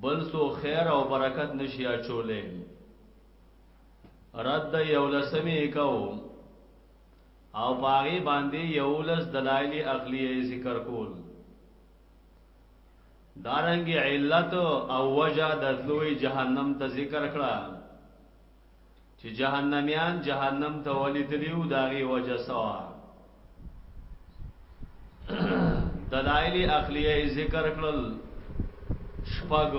بل څوک خیر او برکت نشي اچولې رد یولسمې کو او پاغي باندې یولس دلایل عقلیه ذکر کول دارنګ علت او وجه د تلوي جهنم ته ذکر کړه چې جهنميان جهنم ته ولې تلیو داغي وجه سوا دلائل عقلیه ذکر کړل شپږ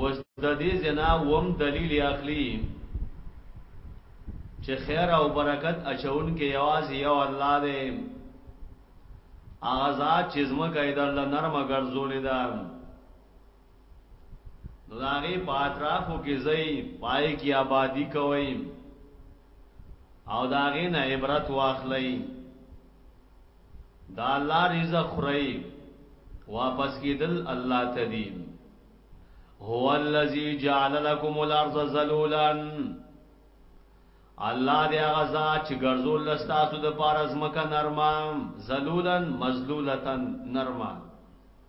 وس د دې زنا وم دلیل عقلی چې خیر او برکت اچون کې आवाज یو الله دې آزاد چزمه کیدل نرم ګرځولې ده نو دا غي په اطرافو کې ځای پای کې آبادی کوي او دا غي نه عبرت واخلئ دا الله رزق خوري واپس کېدل الله تدي هو الذي جعل لكم الارض ذلولا الله دې هغه ذات چې ګرځول لستاسو د پارز مکه نرمه ذلولن مذلولتن نرمه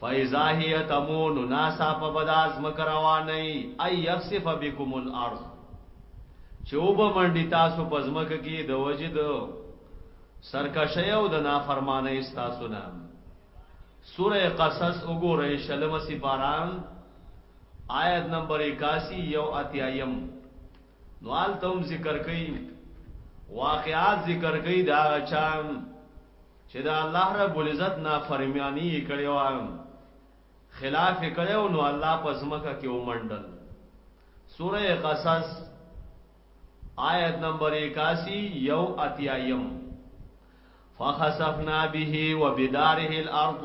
فاذا هي تمون ناسا په بداز مکرواني اي يخسف بكم الارض چوب منډي تاسو په زمکه کې د وجد سرکشه او د نافرمانه تاسو نه سوره قصص وګورئ شلم سپارام آیت نمبر 81 یو اتیایم نو آل تم ذکر کئ واقعات ذکر کئ دا چام چې دا الله رب العزت نا فرمانی کړي وایم خلاف کړو نو الله پس مکه کې ومنډل سوره قصص آیت نمبر 81 یو اتیایم فخسفنا به وبداره الارض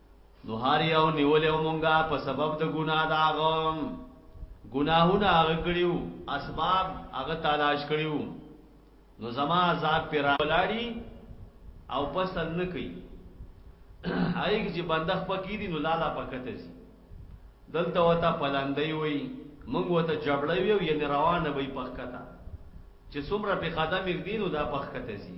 نو هر یو نیولې او مونږه په سبب د ګناه دا غم ګناهونه هغه کړیو اسباب هغه تلاش کړیو نو زما عذاب پر ولاړی او پسل نه کوي هغه چې بنده خپل کیدی نو لالا پکته سي دلته وته پلاندې وي مونږ وته جبړې وي یعنی روانه وي پخکتا چې څومره په قدم یې دینو دا پخکته سي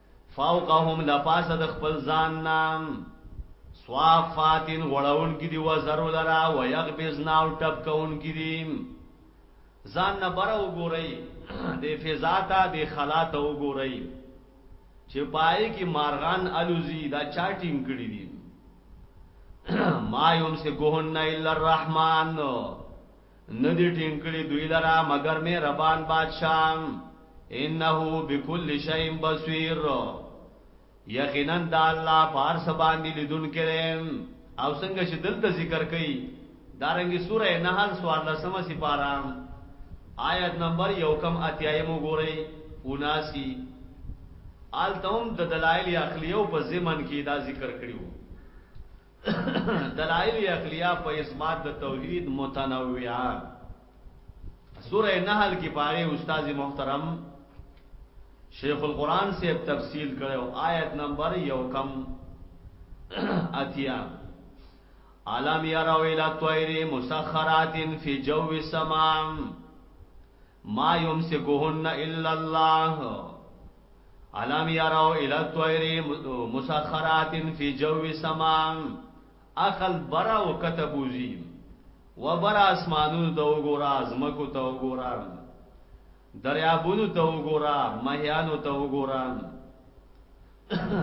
فوقهم لپاسه د خپل ځان نام صوافاتن غړون کی دی وزرو لرا و یغبزنا او ټپ کون کی دی ځان نه بره وګورئ د فضا ته د خلا ته وګورئ چې پای کې مارغان الوزی دا چاټینګ کړی دي ما یوم سے کوهن الا الرحمن نه دي ټینګ کړي دوی لره مګر مهربان بادشاه انه بكل شيء بصير یقینا د الله پارس باندې لیدون کړي او څنګه چې دلته ذکر کړي دارنګي سوره نحل سوال لسمه سپارا آیت نمبر یو کم اتیایم وګورئ 79 آلتم د دلایل عقلیو په زمن کې دا ذکر کړیو دلائل عقلیه په اثبات د توحید متنوعه سوره نحل کې پاره استاد محترم شیخ القرآن سے تفصیل کړو آیت نمبر یو کم اتیا عالم یراو الی طویر مسخرات فی جو السماء ما يمسكهن الا الله علم يروا الى الطير مسخرات في جو سما اخل برا وكتبوزي وبر اسمانونو ته وګوره ازمکو ته وګوره دریابونو ته وګوره مهیانو ته وګوره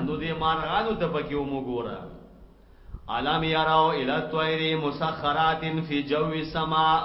نو دې مارغانو ته پکې وګوره علم یراو الی الطیر مسخرات فی جو السماء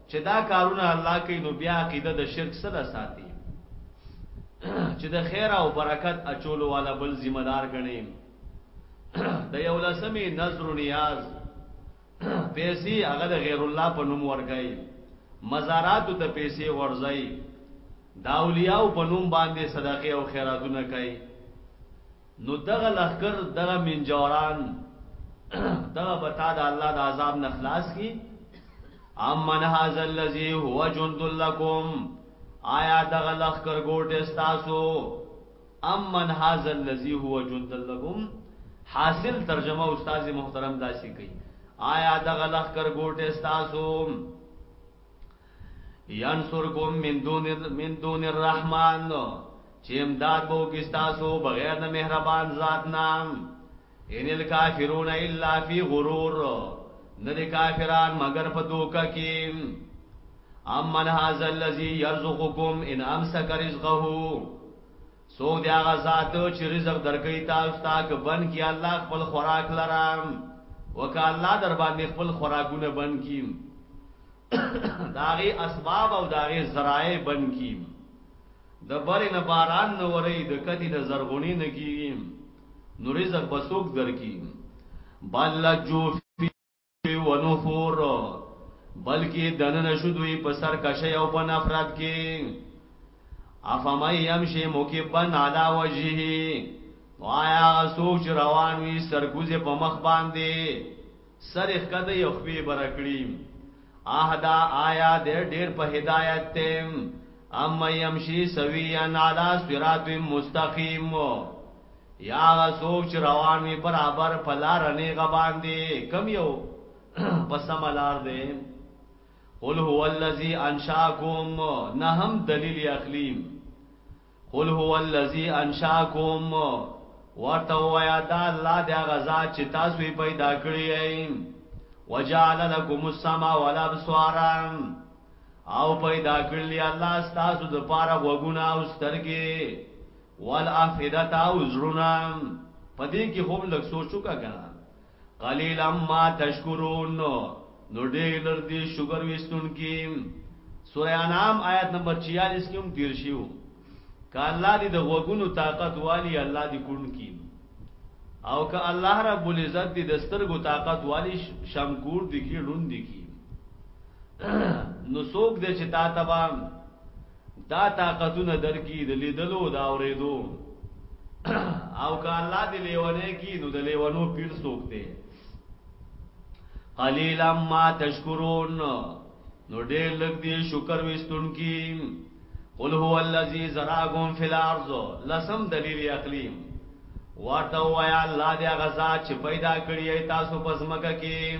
چې دا کارونه الله کوي نو بیا عقیده د شرک سره ساتي چې د خیر او برکت اچولو والا بل ذمہ دار غني د یو لسمې نظر و نیاز پیسې هغه د غیر الله په نوم ورګي مزارات ته پیسې ورځي دا اولیاء په نوم باندې صدقه او خیراتونه کوي نو دغه لښکر دغه منجوران دغه بتا د الله د عذاب نه خلاص کی امن هاذا الذی هو جند لکم آیا دغه لخر ګوټ استاسو امن هاذا الذی هو جند لکم حاصل ترجمه استاد محترم داسی کوي آیا دغه لخر ګوټ استاسو ینصرکم من دون من دون الرحمن چې امداد بو کې تاسو بغیر د مهربان ذات نام ان الکافرون الا فی غرور نه دي کافران مگر په دوکه کې امن هاذا الذی یرزقکم ان امسک رزقه څوک دی هغه ذات چې رزق درکوي تاسو ته که بند کړي الله خپل خوراک لره او که الله در باندې خپل خوراکونه بند کړي د هغې اسباب او د هغې ذرایع بند کړي د برې نه باران نه وري د کتي نه زرغونې نه کیږي نو رزق به څوک درکړي بل لجو ونفور بلکې دننه شو دوی په سر کشي او په نفرت کې افمه يمشي مکبن علا وجهه وایا سوچ روان وي سرکوزه په مخ باندې سر ښکته یو خپې برکړي احدا آیا دې ډېر په هدایت ته اما يمشي سويا علا صراط مستقيم یا هغه څوک چې روان وي برابر په لار نیغه باندې کم یو په سم لار دی قل هو الذی انشاکم نه هم دلیل اخلیم قل هو الذی انشاکم ورته وایا دا الله دی هغه ذات چې تاسو یې پیدا کړی یې وجعل لكم السمع والابصار او پیدا کړلی الله تاسو د پاره وګونه او سترګې والافئدة او زړونه په دې کې هم لږ سوچ وکړه کنه قلیلا ما تشکرون نو ډېر لر دي شکر وستون کې سورہ انعام آیت نمبر 46 کې هم تیر شیو که الله دې د غوګونو طاقت والی الله دې کون کی او که الله رب العزت دې د سترګو طاقت والی شمکور دې کی ړوند دې کی نو څوک دې چې تا تبا دا طاقتونه درکې د لیدلو او د اورېدو او که الله دې لیونی کی نو د لیونو پیر څوک دی قلیلا ما تشکرون نو ډېر لږ دی شکر وستون کی قل هو الذی زراکم فی الارض لسم دلیل عقلی ورته وایا الله دې غزا چې پیدا کړی تاسو پزمکه کې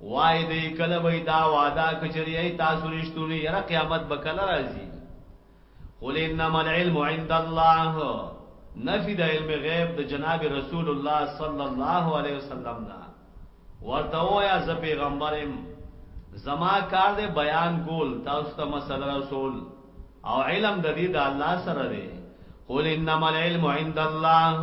وای دی کله وای دا وعده کچری ای تاسو رښتونی یره قیامت به کله راځي قل انما العلم عند الله نفی د علم غیب د جناب رسول الله صلی الله علیه وسلم نه ورته وایا ز پیغمبرم زما کار دی بیان کول تاسو ته مسله رسول او علم د دې د الله سره دی قل انما العلم عند الله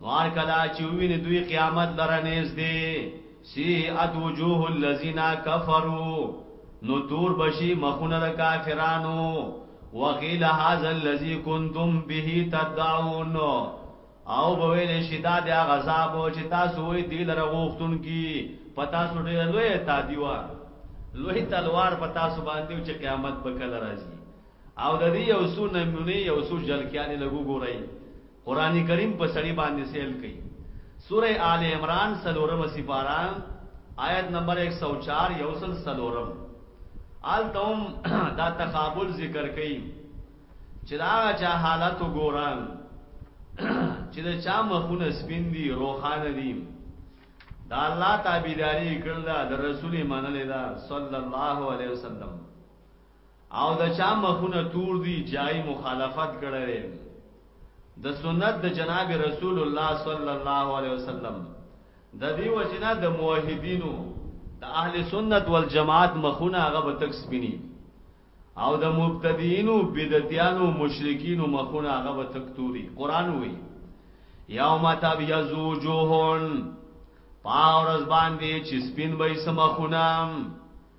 نو هر کله چې ویني دوی قیامت لره نږدې سی ات وجوه الذین کفروا نو تور بشي مخونه د کافرانو وقیل هذا الذی کنتم به تدعون او بویل شدا د غذاب چې تاسو وې دی لره غوښتون کی پتا سو ډېر لوی تادیوا لوی تلوار پتا سو باندې چې قیامت به کله راځي او د دې یو څو نمونه یو څو جلکیانې لګو ګورئ قران کریم په سړی باندې سیل کوي سوره آل عمران سلورم سپارا آیت نمبر 104 یوصل سلورم آل توم دا تقابل ذکر کوي چې دا چا حالت وګورم چې دا چا مخونه سپین دي روخانه دي دا الله تابعداري کړل دا رسول منل دا صلی الله علیه وسلم او د چا مخونه تور دي چای مخالفت کړي د سنت د جناب رسول الله صلی الله علیه وسلم د دې وجنا د موحدینو د اهل سنت والجماعت مخونه هغه به تک سپینی او د مبتدیینو بدعتیانو مشرکینو مخونه هغه به تک توري قران وی یوم تبیض وجوهن پاورز باندې چې سپین به سمخونه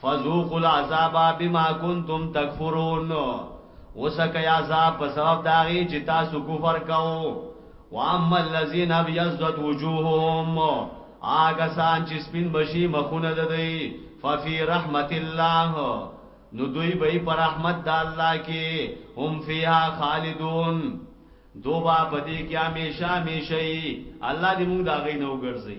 فذوقوا العذاب بما کنتم تکفرون وسکئ عذاب په سبب د هغې چې تاسو کفر کوو واما الذین ابیضت وجوههم آګه سان چې سپین بشي مخونه د دی ففي رحمت الله نو دوی به پر رحمت د الله کې هم فیها خالدون دوبا پدې کې همیشه همیشه الله دې موږ دا غي نو ګرځي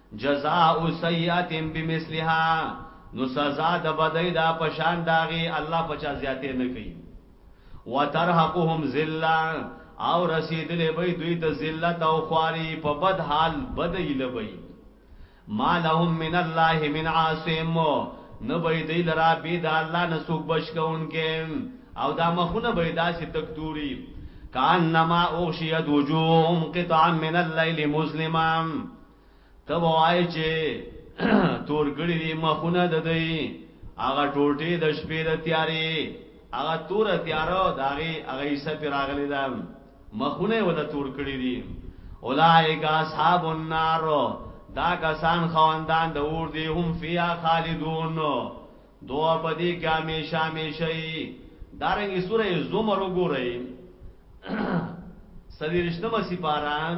جزاء سیئات بمثلها نو سزا د بدای دا پشان داغي الله پچا زیاته نه کوي وترهقهم ذللا او رسیدلې به دوی ته ذلت او خواري په بد حال بدای لبي ما لهم من الله من عاصم نه به دی لرا به د الله نه سوق بش کونکې او دا مخونه به داسې تکتوري کان نما اوشیت وجوم قطعا من الليل مسلمان ته وای چې تور کړی دی مخونه د دی هغه ټوټه د شپې د تیارې هغه تور تیارو داغي هغه حصہ پر راغلی دا مخونه ولا تور کړی دی اولائک اصحاب النار دا کسان خواندان د اور دی هم فیا خالدون دو پدی کې همیشه همیشه دارنګي سوره زمر وګورئ سدیرشتمه سپاران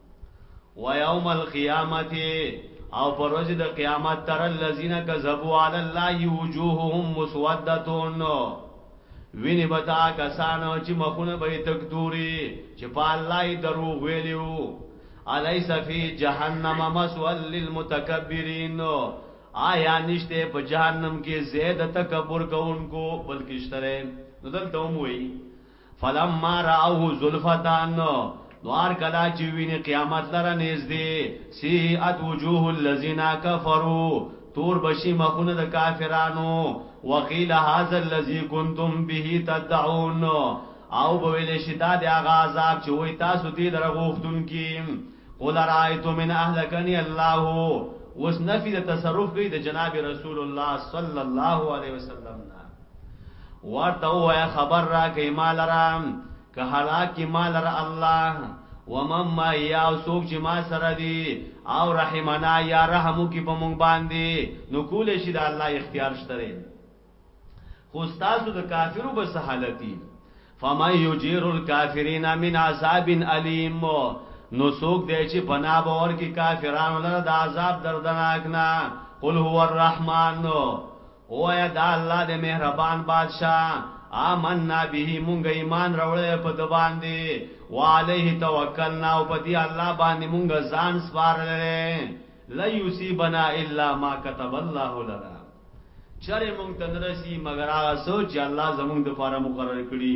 و یوم القیامت او پر ورځ د قیامت تر الذین کذبوا علی الله وجوههم مسودتون ویني بتا کسانو چې مخونه به تکتوري چې په الله درو ویلو الیس فی جهنم مسول للمتکبرین آیا نشته په جهنم کې زید تکبر کوونکو بلکې شتره نو دلته هم وایي فلما راوه زلفتان نو هر کلا چې ویني قیامت لره نږدې سیئت وجوه الذین کفروا تور بشي مخونه د کافرانو وقیل هاذا الذی کنتم به تدعون او به ویل شي دا د هغه عذاب چې وای تاسو دې لره غوښتون کی قل رایتم من اهلکنی الله وس نفی د تصرف کوي د جناب رسول الله صلی الله علیه وسلم ورته ووایه خبر راکړئ ما لره که هلاک کړي ما لره الله ومن معي او څوک چې ما سره دي او رحمنا یا رحم وکړي په مونږ باندې نو کولی شي د الله اختیار شته دی خو ستاسو د کافرو به څه حالت دي فمن یجیر الکافرین من عذاب الیم نو څوک دی چې پناه به ورکړي کافرانو لره د عذاب دردناک نه قل هو الرحمن ووایه دا الله دی مهربان بادشاه آمنا به مونږ ایمان راوړی په ده باندې وعلیه توکلنا او په دې الله باندې مونږ ځان سپارلی دی لن یصیبنا الا ما کتب الله لنا چرې مونږ ته نه رسي مګر هغه څه چې الله زمونږ دپاره مقرر کړي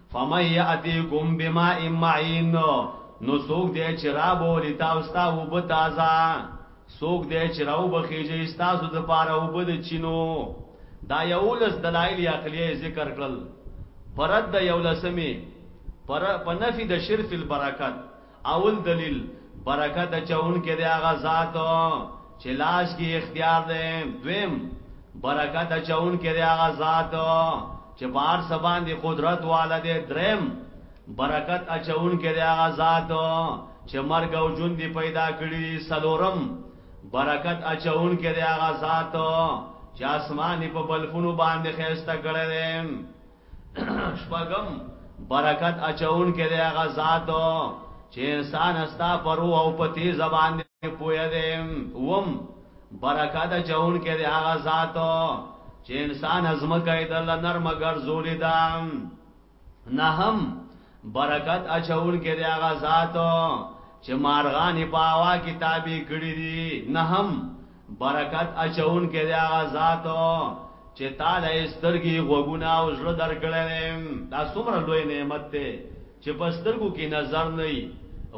فمن یاتیکم بماء معین نو سوک دې چې را بولی تاسو ته وب تازه سوک دې چې راو بخیږي تاسو د پاره وب د چینو دا یولس دلایل عقلیه ذکر کړل پرد د یولسمی پر پنفی د شرف البرکت اول دلیل، برکت اچوونکی دی هغه ذات چې لاس کې اختیار دی، دویم، برکت اچوونکی دی هغه ذات چې په هر څه باندې قدرت والا دی، دریم، برکت اچوونکی دی هغه ذات چې مرګ او ژوند پیدا کړی دی، څلورم، برکت اچوونکی دی هغه ذات چې اسمان په بلفونو باندې ښایسته کړی دی. شپږم برکت اچونکی دی هغه ذات چې انسان استا پر روح او په تیز باندې پوهه دی وم برکت اچونکی دی هغه ذات چې انسان ازمکه د لنرم ګرځولې ده نه هم برکت اچونکی دی هغه ذات چې مارغان په هوا کې تابع کړی دي نه هم برکت اچوونکی دی هغه ذات چې تا له سترګې، غوږونه او زړه درکړی دی. دا څومره لوی نعمت دی چې په سترګو کې نظر نه وي،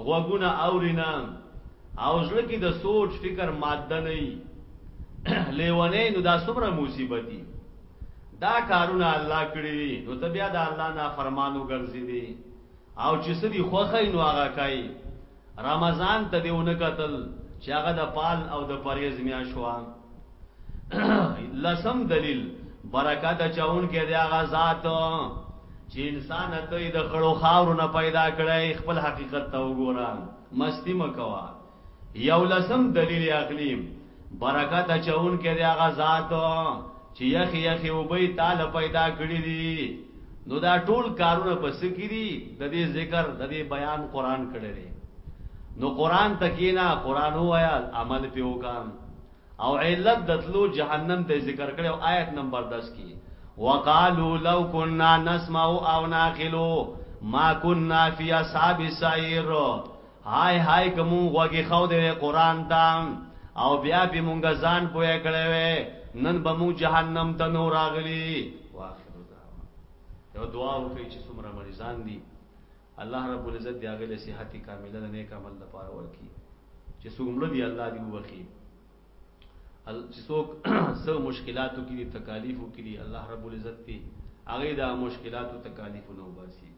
غوږونه اوري نه او زړه کې د سوچ فکر ماده نه وي. لیونی نو دا څومره مصیبت دي. دا کارونه الله کړي دي نو ته بیا د الله نافرمان وګرځېدې او چې څه دي خوښه یې نو هغه کوي. رمضان ته دی ونه کتل چې هغه د پال او د پریز میا شو لسم دلیل برکت چاون کې دی هغه ذات چې انسان ته د خړو خاورو نه پیدا کړي خپل حقیقت ته وګورم مستی مکوا یو لسم دلیل عقلی برکت اچونکی دی هغه ذات چې یخې یخې اوبه یې تاله پیدا کړي دي نو دا ټول کارونه په څه کې دي د دې ذکر د دې بیان قران کړی دی نو قران تکینا قران وایا عمل په وکام او علت دتلو جهنم ته ذکر کړي او آیت نمبر 10 کې وقالو لو كنا نسمع او ناقلو ما كنا في اصحاب السعير هاي هاي که مونږ غوږی خو دی قرآن ته او بیا پی مونږ ځان پوهه کړی وی نن به مونږ جهنم ته نو راغلی واخر دعوا یو دعا وکړي چې څومره مریضان دي الله رب العزت دی هغه له صحت کامله نه نیک عمل لپاره ورکړي چې څومره دی الله دی وبخي چې څوک سو مشکلاتو کې دي تکالیفو کې دي الله رب العزت دې هغه دا مشکلاتو تکالیفو نه وباسي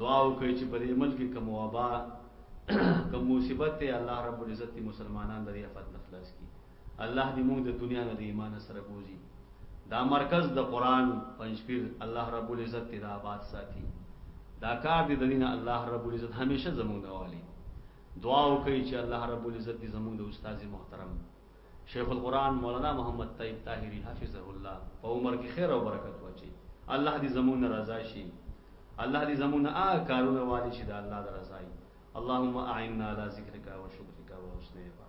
دعا وکړي چې په دې ملک کې کوم وبا کوم مصیبت ته الله رب العزت دې مسلمانان د ریافت نه خلاص کړي الله دې موږ د دنیا نه د ایمان سره بوزي دا مرکز د قران پنځپیر الله رب العزت دې دا آباد ساتي دا کار دې د دین الله رب العزت همیشه زمونږ والی دعا وکړي چې الله رب العزت دې زموږ د استاد محترم شیخ القرآن مولانا محمد طیب طاهری حفظه الله په عمر کې خیر او برکت واچي الله دې زموږ رضا شي الله دې زموږ آ کارونه والي شي د الله د رضای اللهم اعنا على ذکرک و شکرک و حسن عبادتک